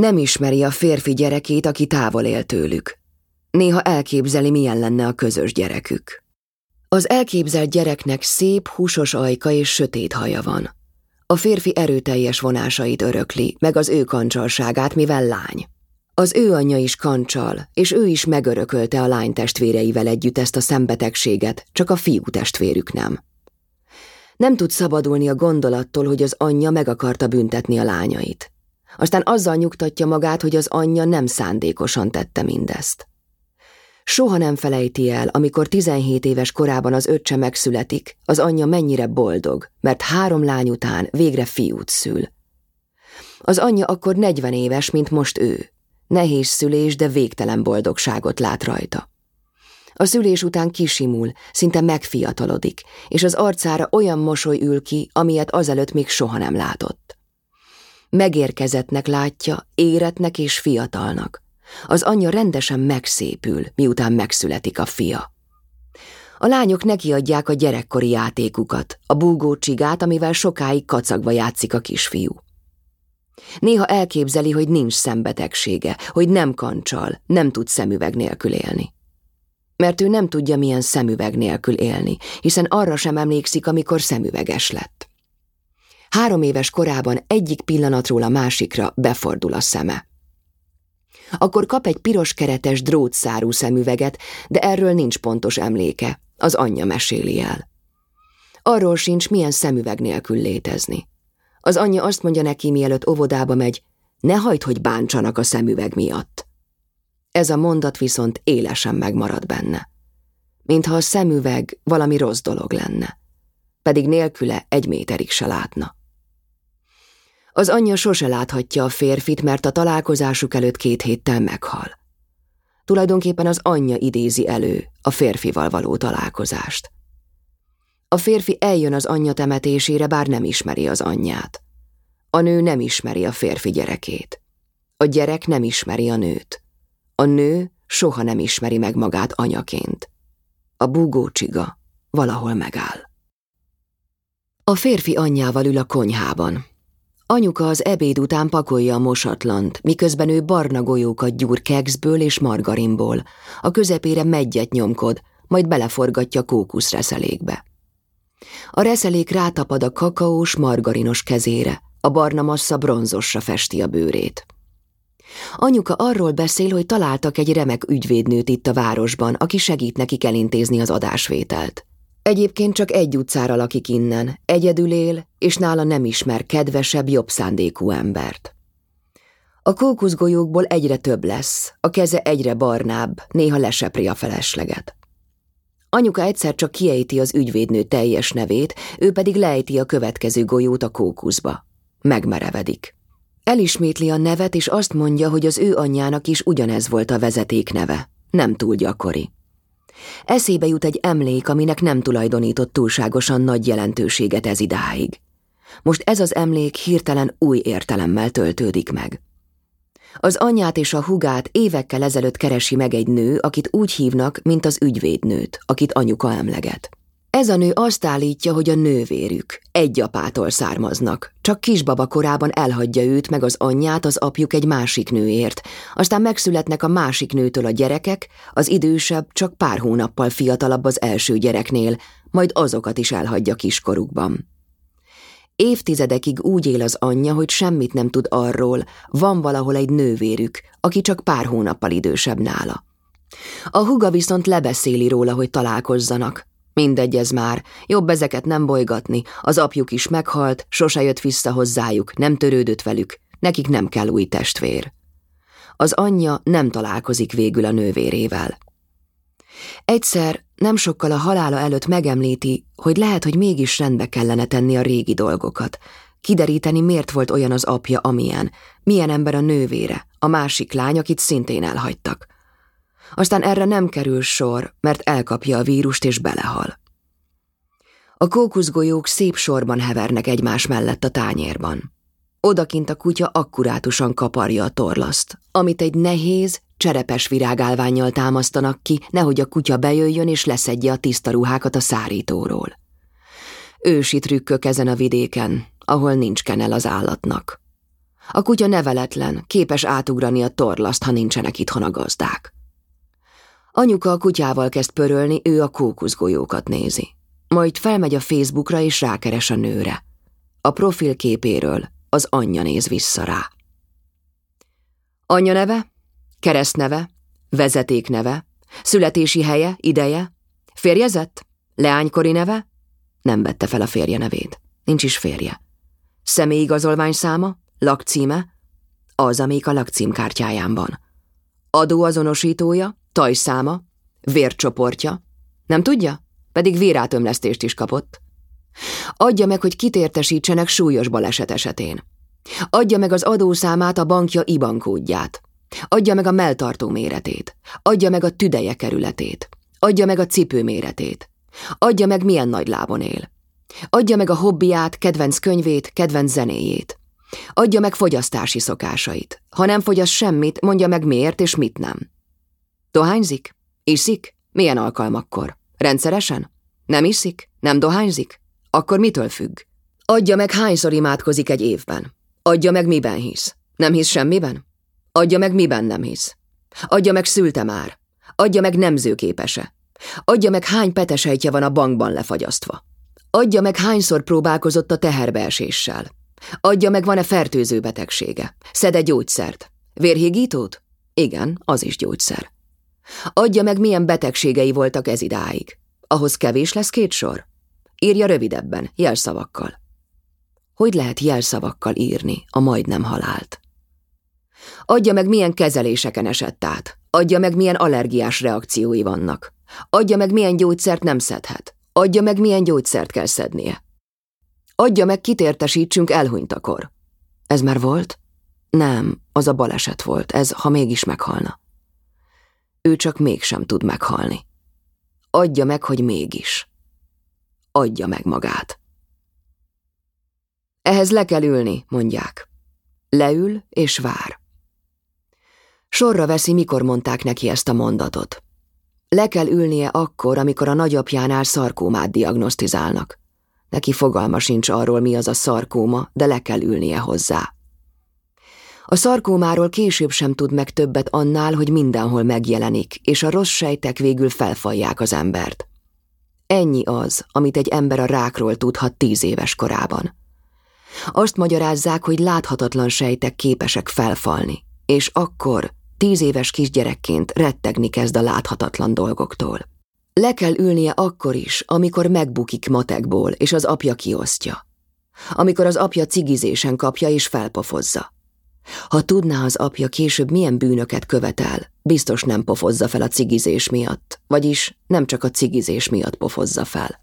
Nem ismeri a férfi gyerekét, aki távol él tőlük. Néha elképzeli, milyen lenne a közös gyerekük. Az elképzelt gyereknek szép, húsos ajka és sötét haja van. A férfi erőteljes vonásait örökli, meg az ő kancsalságát, mivel lány. Az ő anyja is kancsal, és ő is megörökölte a lány testvéreivel együtt ezt a szembetegséget, csak a fiú testvérük nem. Nem tud szabadulni a gondolattól, hogy az anyja meg akarta büntetni a lányait. Aztán azzal nyugtatja magát, hogy az anyja nem szándékosan tette mindezt. Soha nem felejti el, amikor 17 éves korában az öccse megszületik, az anyja mennyire boldog, mert három lány után végre fiút szül. Az anyja akkor 40 éves, mint most ő. Nehéz szülés, de végtelen boldogságot lát rajta. A szülés után kisimul, szinte megfiatalodik, és az arcára olyan mosoly ül ki, amilyet azelőtt még soha nem látott. Megérkezettnek látja, éretnek és fiatalnak. Az anyja rendesen megszépül, miután megszületik a fia. A lányok nekiadják a gyerekkori játékukat, a búgó csigát, amivel sokáig kacagva játszik a kisfiú. Néha elképzeli, hogy nincs szembetegsége, hogy nem kancsal, nem tud szemüveg nélkül élni. Mert ő nem tudja, milyen szemüveg nélkül élni, hiszen arra sem emlékszik, amikor szemüveges lett. Három éves korában egyik pillanatról a másikra befordul a szeme. Akkor kap egy piros keretes drótszárú szemüveget, de erről nincs pontos emléke, az anyja meséli el. Arról sincs, milyen szemüveg nélkül létezni. Az anyja azt mondja neki, mielőtt óvodába megy, ne hagyd, hogy bántsanak a szemüveg miatt. Ez a mondat viszont élesen megmarad benne. Mintha a szemüveg valami rossz dolog lenne. Pedig nélküle egy méterig se látna. Az anyja sose láthatja a férfit, mert a találkozásuk előtt két héttel meghal. Tulajdonképpen az anyja idézi elő a férfival való találkozást. A férfi eljön az anyja temetésére, bár nem ismeri az anyját. A nő nem ismeri a férfi gyerekét. A gyerek nem ismeri a nőt. A nő soha nem ismeri meg magát anyaként. A búgócsiga valahol megáll. A férfi anyjával ül a konyhában. Anyuka az ebéd után pakolja a mosatlant, miközben ő barna golyókat gyúr kekszből és margarinból, a közepére megyet nyomkod, majd beleforgatja kókuszreszelékbe. A reszelék rátapad a kakaós, margarinos kezére, a barna massza bronzosra festi a bőrét. Anyuka arról beszél, hogy találtak egy remek ügyvédnőt itt a városban, aki segít nekik elintézni az adásvételt. Egyébként csak egy utcára lakik innen, egyedül él, és nála nem ismer kedvesebb, jobb szándékú embert. A kókuszgolyókból egyre több lesz, a keze egyre barnább, néha lesepri a felesleget. Anyuka egyszer csak kiejti az ügyvédnő teljes nevét, ő pedig lejti a következő golyót a kókuszba. Megmerevedik. Elismétli a nevet, és azt mondja, hogy az ő anyjának is ugyanez volt a vezeték neve. Nem túl gyakori. Eszébe jut egy emlék, aminek nem tulajdonított túlságosan nagy jelentőséget ez idáig. Most ez az emlék hirtelen új értelemmel töltődik meg. Az anyját és a hugát évekkel ezelőtt keresi meg egy nő, akit úgy hívnak, mint az ügyvédnőt, akit anyuka emleget. Ez a nő azt állítja, hogy a nővérük, egy apától származnak, csak kisbaba korában elhagyja őt meg az anyját az apjuk egy másik nőért, aztán megszületnek a másik nőtől a gyerekek, az idősebb csak pár hónappal fiatalabb az első gyereknél, majd azokat is elhagyja kiskorukban. Évtizedekig úgy él az anyja, hogy semmit nem tud arról, van valahol egy nővérük, aki csak pár hónappal idősebb nála. A huga viszont lebeszéli róla, hogy találkozzanak, Mindegy ez már, jobb ezeket nem bolygatni, az apjuk is meghalt, sose jött vissza hozzájuk, nem törődött velük, nekik nem kell új testvér. Az anyja nem találkozik végül a nővérével. Egyszer, nem sokkal a halála előtt megemlíti, hogy lehet, hogy mégis rendbe kellene tenni a régi dolgokat, kideríteni, miért volt olyan az apja, amilyen, milyen ember a nővére, a másik lány, akit szintén elhagytak. Aztán erre nem kerül sor, mert elkapja a vírust és belehal. A kókuszgolyók szép sorban hevernek egymás mellett a tányérban. Odakint a kutya akkurátusan kaparja a torlaszt, amit egy nehéz, cserepes virágálványjal támasztanak ki, nehogy a kutya bejöjjön és leszedje a tiszta ruhákat a szárítóról. Ősi trükkök ezen a vidéken, ahol nincs kenel az állatnak. A kutya neveletlen, képes átugrani a torlaszt, ha nincsenek itthon a gazdák. Anyuka a kutyával kezd pörölni, ő a kókuszgolyókat nézi. Majd felmegy a Facebookra és rákeres a nőre. A profil képéről az anyja néz vissza rá. Anya neve, keresztneve, vezetékneve, születési helye, ideje, férjezett, leánykori neve, nem vette fel a férje nevét, nincs is férje. Személyigazolvány száma, lakcíme, az, amelyik a lakcímkártyáján van. Adóazonosítója, tajszáma, vércsoportja, nem tudja? Pedig vérátömlesztést is kapott. Adja meg, hogy kitértesítsenek súlyos baleset esetén. Adja meg az adószámát, a bankja IBAN kódját. Adja meg a melltartó méretét. Adja meg a tüdeje kerületét. Adja meg a cipő méretét. Adja meg, milyen nagy lábon él. Adja meg a hobbiát, kedvenc könyvét, kedvenc zenéjét. Adja meg fogyasztási szokásait. Ha nem fogyaszt semmit, mondja meg miért és mit nem. Dohányzik? Iszik? Milyen alkalmakkor? Rendszeresen? Nem iszik? Nem dohányzik? Akkor mitől függ? Adja meg, hányszor imádkozik egy évben. Adja meg, miben hisz. Nem hisz semmiben? Adja meg, miben nem hisz. Adja meg, szülte már. Adja meg, nemzőképese. Adja meg, hány petesejtje van a bankban lefagyasztva. Adja meg, hányszor próbálkozott a teherbeeséssel. Adja meg, van-e fertőző betegsége. Szed-e gyógyszert. Vérhigítót? Igen, az is gyógyszer. Adja meg, milyen betegségei voltak ez idáig. Ahhoz kevés lesz két sor? Írja rövidebben, jelszavakkal. Hogy lehet jelszavakkal írni a majdnem halált? Adja meg, milyen kezeléseken esett át. Adja meg, milyen allergiás reakciói vannak. Adja meg, milyen gyógyszert nem szedhet. Adja meg, milyen gyógyszert kell szednie. Adja meg, kit értesítsünk elhunytakor. Ez már volt? Nem, az a baleset volt, ez, ha mégis meghalna. Ő csak mégsem tud meghalni. Adja meg, hogy mégis. Adja meg magát. Ehhez le kell ülni, mondják. Leül és vár. Sorra veszi, mikor mondták neki ezt a mondatot. Le kell ülnie akkor, amikor a nagyapjánál szarkómát diagnosztizálnak. Neki fogalma sincs arról, mi az a szarkóma, de le kell ülnie hozzá. A szarkómáról később sem tud meg többet annál, hogy mindenhol megjelenik, és a rossz sejtek végül felfalják az embert. Ennyi az, amit egy ember a rákról tudhat tíz éves korában. Azt magyarázzák, hogy láthatatlan sejtek képesek felfalni, és akkor tíz éves kisgyerekként rettegni kezd a láthatatlan dolgoktól. Le kell ülnie akkor is, amikor megbukik matekból, és az apja kiosztja. Amikor az apja cigizésen kapja és felpofozza. Ha tudná az apja később milyen bűnöket követel, biztos nem pofozza fel a cigizés miatt, vagyis nem csak a cigizés miatt pofozza fel.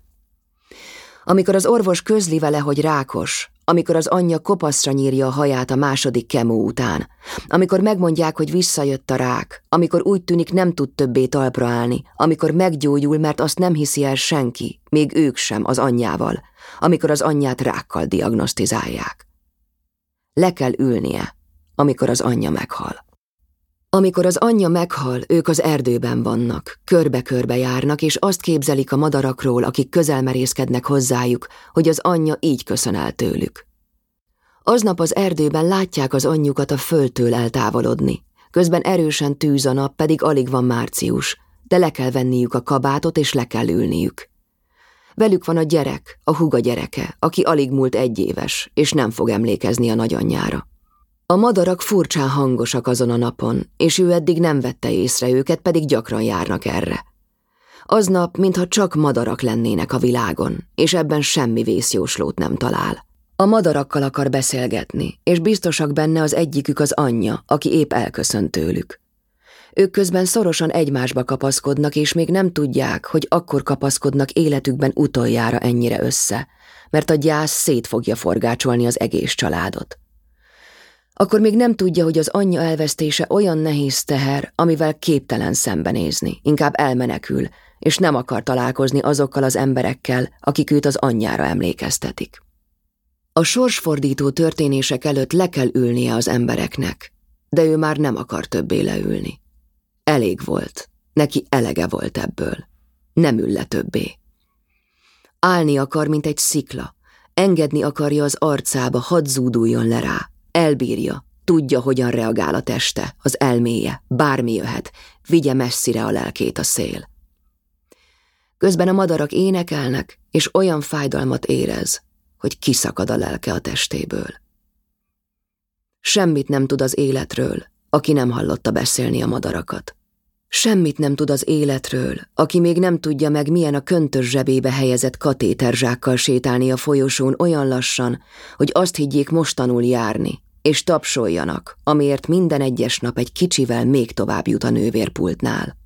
Amikor az orvos közli vele, hogy rákos, amikor az anyja kopaszra nyírja a haját a második kemó után, amikor megmondják, hogy visszajött a rák, amikor úgy tűnik nem tud többé talpra állni, amikor meggyógyul, mert azt nem hiszi el senki, még ők sem az anyjával, amikor az anyját rákkal diagnosztizálják. Le kell ülnie, amikor az anyja meghal. Amikor az anyja meghal, ők az erdőben vannak, körbe-körbe járnak, és azt képzelik a madarakról, akik közelmerészkednek hozzájuk, hogy az anyja így köszön el tőlük. Aznap az erdőben látják az anyjukat a földtől eltávolodni, közben erősen tűz a nap, pedig alig van március, de le kell venniük a kabátot, és le kell ülniük. Velük van a gyerek, a huga gyereke, aki alig múlt egy éves, és nem fog emlékezni a nagyanyjára. A madarak furcsán hangosak azon a napon, és ő eddig nem vette észre őket, pedig gyakran járnak erre. Aznap, mintha csak madarak lennének a világon, és ebben semmi vészjóslót nem talál. A madarakkal akar beszélgetni, és biztosak benne az egyikük az anyja, aki épp elköszönt tőlük. Ők közben szorosan egymásba kapaszkodnak, és még nem tudják, hogy akkor kapaszkodnak életükben utoljára ennyire össze, mert a gyász szét fogja forgácsolni az egész családot. Akkor még nem tudja, hogy az anyja elvesztése olyan nehéz teher, amivel képtelen szembenézni, inkább elmenekül, és nem akar találkozni azokkal az emberekkel, akik őt az anyjára emlékeztetik. A sorsfordító történések előtt le kell ülnie az embereknek, de ő már nem akar többé leülni. Elég volt, neki elege volt ebből. Nem ül le többé. Állni akar, mint egy szikla, engedni akarja az arcába, hadd zúduljon le rá, Elbírja, tudja, hogyan reagál a teste, az elméje, bármi jöhet, vigye messzire a lelkét a szél. Közben a madarak énekelnek, és olyan fájdalmat érez, hogy kiszakad a lelke a testéből. Semmit nem tud az életről, aki nem hallotta beszélni a madarakat. Semmit nem tud az életről, aki még nem tudja meg, milyen a köntös zsebébe helyezett katéterzsákkal sétálni a folyosón olyan lassan, hogy azt higgyék most tanul járni, és tapsoljanak, amiért minden egyes nap egy kicsivel még tovább jut a nővérpultnál.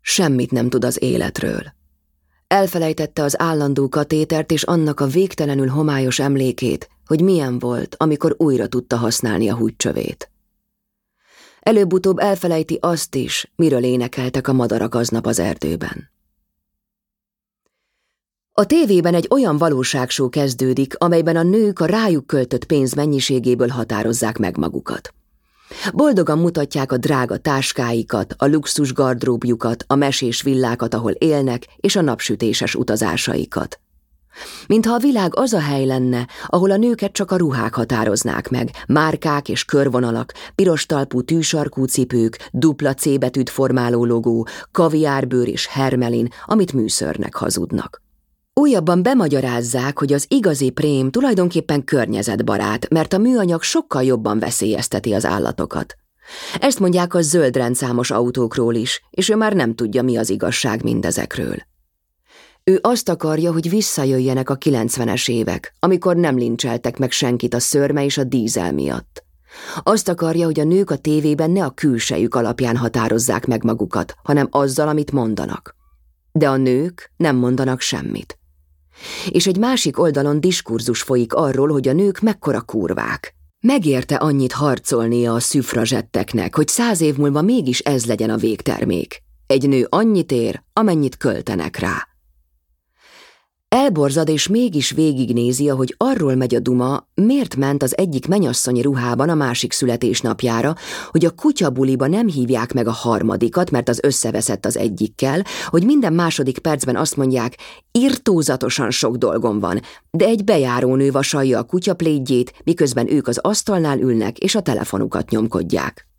Semmit nem tud az életről. Elfelejtette az állandó katétert és annak a végtelenül homályos emlékét, hogy milyen volt, amikor újra tudta használni a húgycsövét. Előbb-utóbb elfelejti azt is, miről énekeltek a madarak aznap az erdőben. A tévében egy olyan valóságsó kezdődik, amelyben a nők a rájuk költött pénz mennyiségéből határozzák meg magukat. Boldogan mutatják a drága táskáikat, a luxus gardróbjukat, a mesés villákat, ahol élnek, és a napsütéses utazásaikat. Mintha a világ az a hely lenne, ahol a nőket csak a ruhák határoznák meg, márkák és körvonalak, piros talpú tűsarkú cipők, dupla C betűt formáló logó, kaviárbőr és hermelin, amit műszörnek hazudnak. Újabban bemagyarázzák, hogy az igazi prém tulajdonképpen környezetbarát, mert a műanyag sokkal jobban veszélyezteti az állatokat. Ezt mondják a zöld rendszámos autókról is, és ő már nem tudja, mi az igazság mindezekről. Ő azt akarja, hogy visszajöjjenek a 90-es évek, amikor nem lincseltek meg senkit a szörme és a dízel miatt. Azt akarja, hogy a nők a tévében ne a külsejük alapján határozzák meg magukat, hanem azzal, amit mondanak. De a nők nem mondanak semmit. És egy másik oldalon diskurzus folyik arról, hogy a nők mekkora kurvák. Megérte annyit harcolnia a szüfrazsetteknek, hogy száz év múlva mégis ez legyen a végtermék. Egy nő annyit ér, amennyit költenek rá. Elborzad és mégis végignézi, ahogy arról megy a duma, miért ment az egyik menyasszonyi ruhában a másik születésnapjára, hogy a kutyabuliba nem hívják meg a harmadikat, mert az összeveszett az egyikkel, hogy minden második percben azt mondják, irtózatosan sok dolgom van, de egy bejárónő vasalja a kutyaplédjét, miközben ők az asztalnál ülnek és a telefonukat nyomkodják.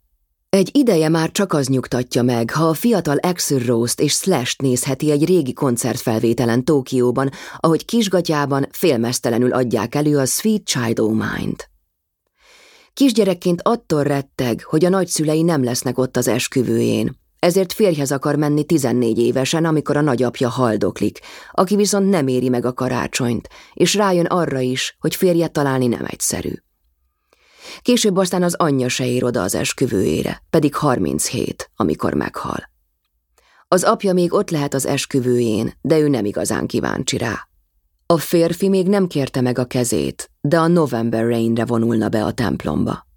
Egy ideje már csak az nyugtatja meg, ha a fiatal Axel Rose-t és Slash-t nézheti egy régi koncertfelvételen Tókióban, ahogy kisgatyában félmeztelenül adják elő a Sweet Child O' Mind. Kisgyerekként attól retteg, hogy a nagyszülei nem lesznek ott az esküvőjén, ezért férjhez akar menni 14 évesen, amikor a nagyapja haldoklik, aki viszont nem éri meg a karácsonyt, és rájön arra is, hogy férjet találni nem egyszerű. Később aztán az anyja se ér oda az esküvőjére, pedig 37, amikor meghal. Az apja még ott lehet az esküvőjén, de ő nem igazán kíváncsi rá. A férfi még nem kérte meg a kezét, de a November Rainre vonulna be a templomba.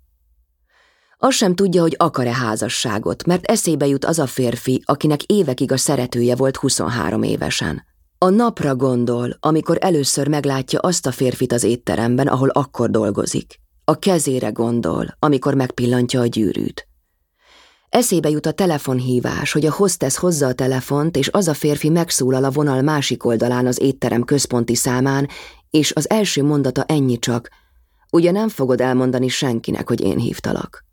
Azt sem tudja, hogy akar-e házasságot, mert eszébe jut az a férfi, akinek évekig a szeretője volt 23 évesen. A napra gondol, amikor először meglátja azt a férfit az étteremben, ahol akkor dolgozik. A kezére gondol, amikor megpillantja a gyűrűt. Eszébe jut a telefonhívás, hogy a hostess hozza a telefont, és az a férfi megszólal a vonal másik oldalán az étterem központi számán, és az első mondata ennyi csak, ugye nem fogod elmondani senkinek, hogy én hívtalak.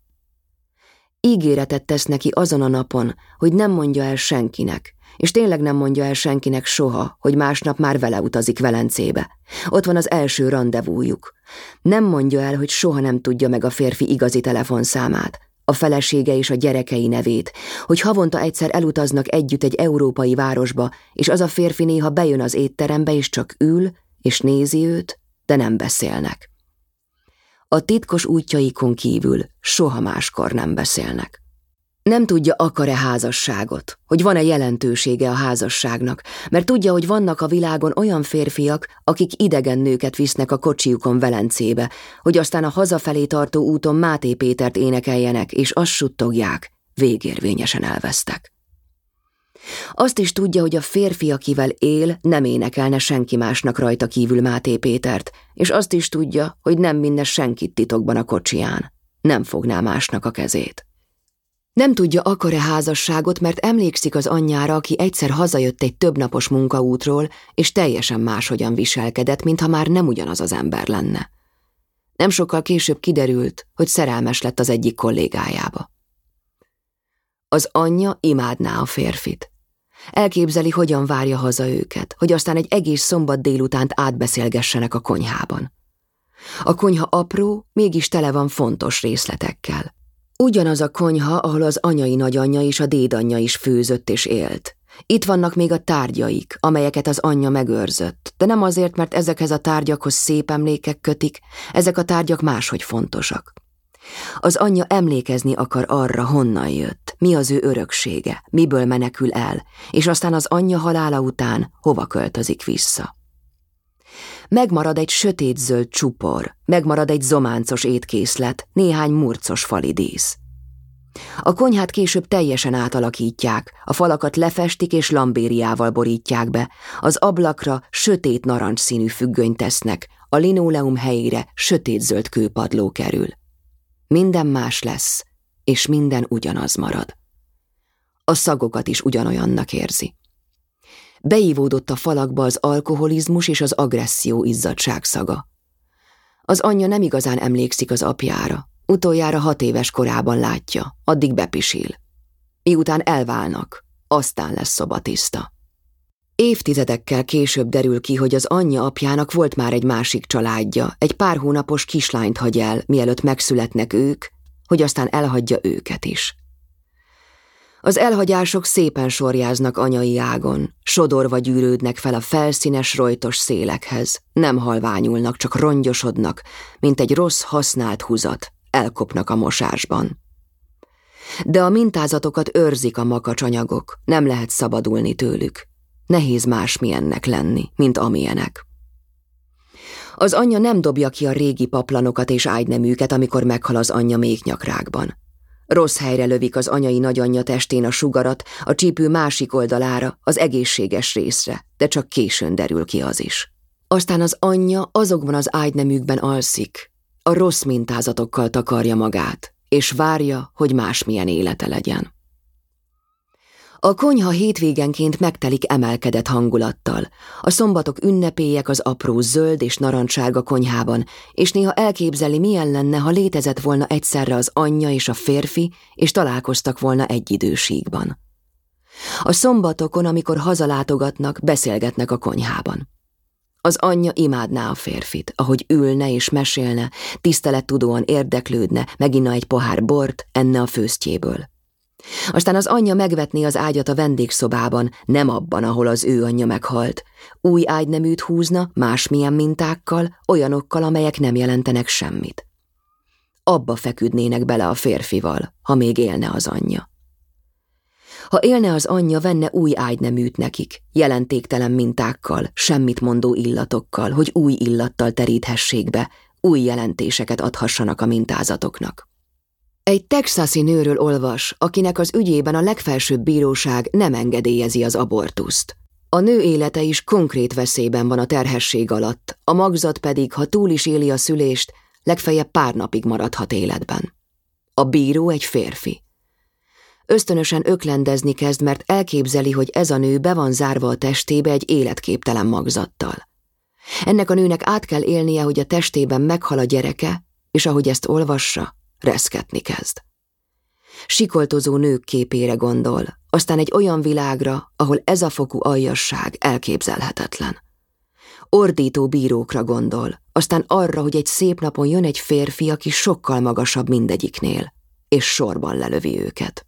Ígéretet tesz neki azon a napon, hogy nem mondja el senkinek, és tényleg nem mondja el senkinek soha, hogy másnap már vele utazik Velencébe. Ott van az első rendezvújuk. Nem mondja el, hogy soha nem tudja meg a férfi igazi telefonszámát, a felesége és a gyerekei nevét, hogy havonta egyszer elutaznak együtt egy európai városba, és az a férfi néha bejön az étterembe, és csak ül, és nézi őt, de nem beszélnek. A titkos útjaikon kívül soha máskor nem beszélnek. Nem tudja, akar-e házasságot, hogy van-e jelentősége a házasságnak, mert tudja, hogy vannak a világon olyan férfiak, akik idegen nőket visznek a kocsiukon Velencébe, hogy aztán a hazafelé tartó úton Máté Pétert énekeljenek, és azt suttogják, végérvényesen elvesztek. Azt is tudja, hogy a férfi, akivel él, nem énekelne senki másnak rajta kívül Máté Pétert, és azt is tudja, hogy nem minne senkit titokban a kocsiján. Nem fogná másnak a kezét. Nem tudja, akar-e házasságot, mert emlékszik az anyjára, aki egyszer hazajött egy többnapos munkaútról, és teljesen máshogyan viselkedett, mintha már nem ugyanaz az ember lenne. Nem sokkal később kiderült, hogy szerelmes lett az egyik kollégájába. Az anyja imádná a férfit. Elképzeli, hogyan várja haza őket, hogy aztán egy egész szombat délutánt átbeszélgessenek a konyhában. A konyha apró, mégis tele van fontos részletekkel. Ugyanaz a konyha, ahol az anyai nagyanyja és a dédanyja is főzött és élt. Itt vannak még a tárgyaik, amelyeket az anyja megőrzött, de nem azért, mert ezekhez a tárgyakhoz szép emlékek kötik, ezek a tárgyak máshogy fontosak. Az anyja emlékezni akar arra, honnan jött, mi az ő öröksége, miből menekül el, és aztán az anyja halála után hova költözik vissza. Megmarad egy sötétzöld csupor, megmarad egy zománcos étkészlet, néhány murcos falidísz. A konyhát később teljesen átalakítják, a falakat lefestik és lambériával borítják be, az ablakra sötét narancs színű függönyt tesznek, a linóleum helyére sötétzöld kőpadló kerül. Minden más lesz, és minden ugyanaz marad. A szagokat is ugyanolyannak érzi. Beívódott a falakba az alkoholizmus és az agresszió izzadság szaga. Az anyja nem igazán emlékszik az apjára, utoljára hat éves korában látja, addig bepisil. Miután elválnak, aztán lesz szobatiszta. Évtizedekkel később derül ki, hogy az anyja apjának volt már egy másik családja, egy pár hónapos kislányt hagy el, mielőtt megszületnek ők, hogy aztán elhagyja őket is. Az elhagyások szépen sorjáznak anyai ágon, sodorva gyűrődnek fel a felszínes, rojtos szélekhez, nem halványulnak, csak rongyosodnak, mint egy rossz használt húzat, elkopnak a mosásban. De a mintázatokat őrzik a makacsanyagok, nem lehet szabadulni tőlük. Nehéz másmilyennek lenni, mint amilyenek. Az anyja nem dobja ki a régi paplanokat és ágyneműket, amikor meghal az anyja még nyakrákban. Rossz helyre lövik az anyai nagyanyja testén a sugarat, a csípő másik oldalára, az egészséges részre, de csak későn derül ki az is. Aztán az anyja azokban az ágyneműkben alszik, a rossz mintázatokkal takarja magát, és várja, hogy másmilyen élete legyen. A konyha hétvégenként megtelik emelkedett hangulattal. A szombatok ünnepélyek az apró zöld és narancsárga konyhában, és néha elképzeli, milyen lenne, ha létezett volna egyszerre az anyja és a férfi, és találkoztak volna egy időségban. A szombatokon, amikor hazalátogatnak, beszélgetnek a konyhában. Az anyja imádná a férfit, ahogy ülne és mesélne, tisztelettudóan érdeklődne, meginna egy pohár bort, enne a főztjéből. Aztán az anyja megvetné az ágyat a vendégszobában, nem abban, ahol az ő anyja meghalt. Új ágyneműt húzna, másmilyen mintákkal, olyanokkal, amelyek nem jelentenek semmit. Abba feküdnének bele a férfival, ha még élne az anyja. Ha élne az anyja, venne új ágyneműt nekik, jelentéktelen mintákkal, semmit mondó illatokkal, hogy új illattal teríthessék be, új jelentéseket adhassanak a mintázatoknak. Egy texasi nőről olvas, akinek az ügyében a legfelsőbb bíróság nem engedélyezi az abortuszt. A nő élete is konkrét veszélyben van a terhesség alatt, a magzat pedig, ha túl is éli a szülést, legfeljebb pár napig maradhat életben. A bíró egy férfi. Ösztönösen öklendezni kezd, mert elképzeli, hogy ez a nő be van zárva a testébe egy életképtelen magzattal. Ennek a nőnek át kell élnie, hogy a testében meghal a gyereke, és ahogy ezt olvassa, reszketni kezd. Sikoltozó nők képére gondol, aztán egy olyan világra, ahol ez a fokú aljasság elképzelhetetlen. Ordító bírókra gondol, aztán arra, hogy egy szép napon jön egy férfi, aki sokkal magasabb mindegyiknél, és sorban lelövi őket.